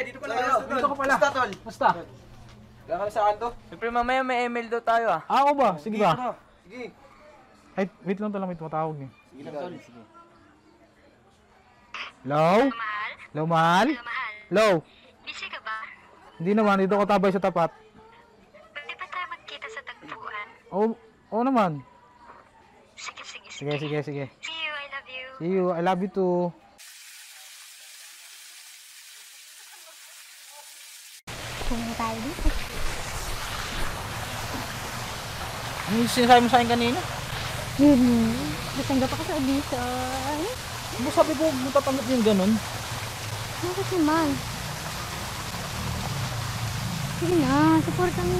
Dito pala. Dito ka pala. Basta, tol. Basta. Kaya kami sa kanto. Siyempre mamaya may ML daw tayo ah. Ah, ako ba? Sige ba? Sige. Ay, wait lang talang may tumatawag niya. Sige lang, tol. Sige. Hello? Mahal? Hello, mahal? Hello, mahal. Hello? Busy ka ba? Hindi naman, dito ko tabay sa tapat. Pwede ba tayo magkita sa tagpuan? Oo, oo naman. Sige, sige, Sige, sige, sige. See you, I love you. See you, I love you too. Pumunta tayo dito. Ano yung sinasabi mo sa akin kanina? Yun. Natanggap ako sa audition. Ano sabi ko, mo tatanggap yung ganun? Bakit naman? Sige na, supportan mo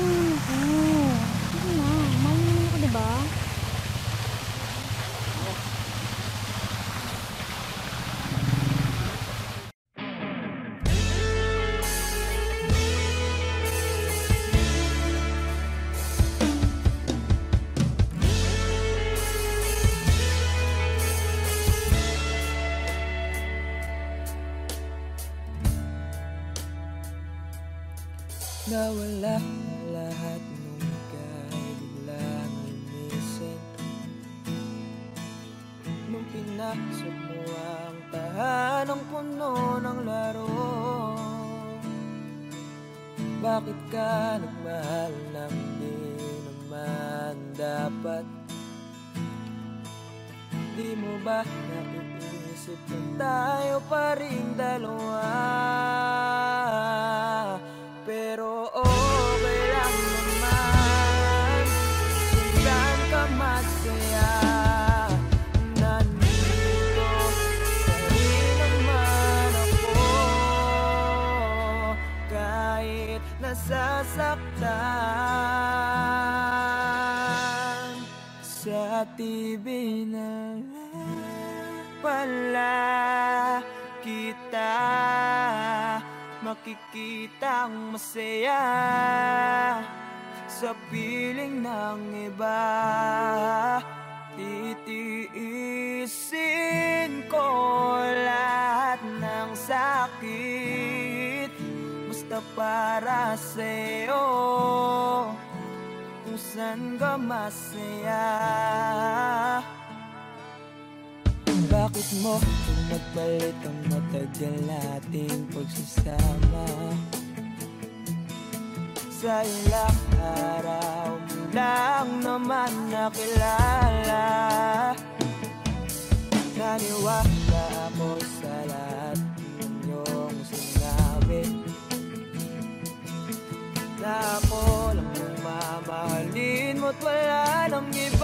Nawala lahat nung kay biglang linisin Nung pinasok mo ang tahanang puno ng laro Bakit ka nagmahal ng di naman dapat? Di mo ba naiisip na tayo pa rin Lang pala kita. Makikitang masaya Sa piling ng iba. Titiisin ko lahat ng sakit. Basta para sa'yo Kung saan ka masaya bakit mo. Kung nagpalit ang matagal nating pagsasama. Sa ilang araw mo lang naman nakilala. Naniwala ako sa lahat ng iyong sinabi. Na ako lang mamahalin mo't wala nang iba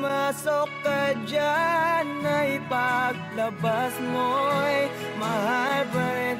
pumasok ka dyan Ay paglabas mo'y mahal pa rin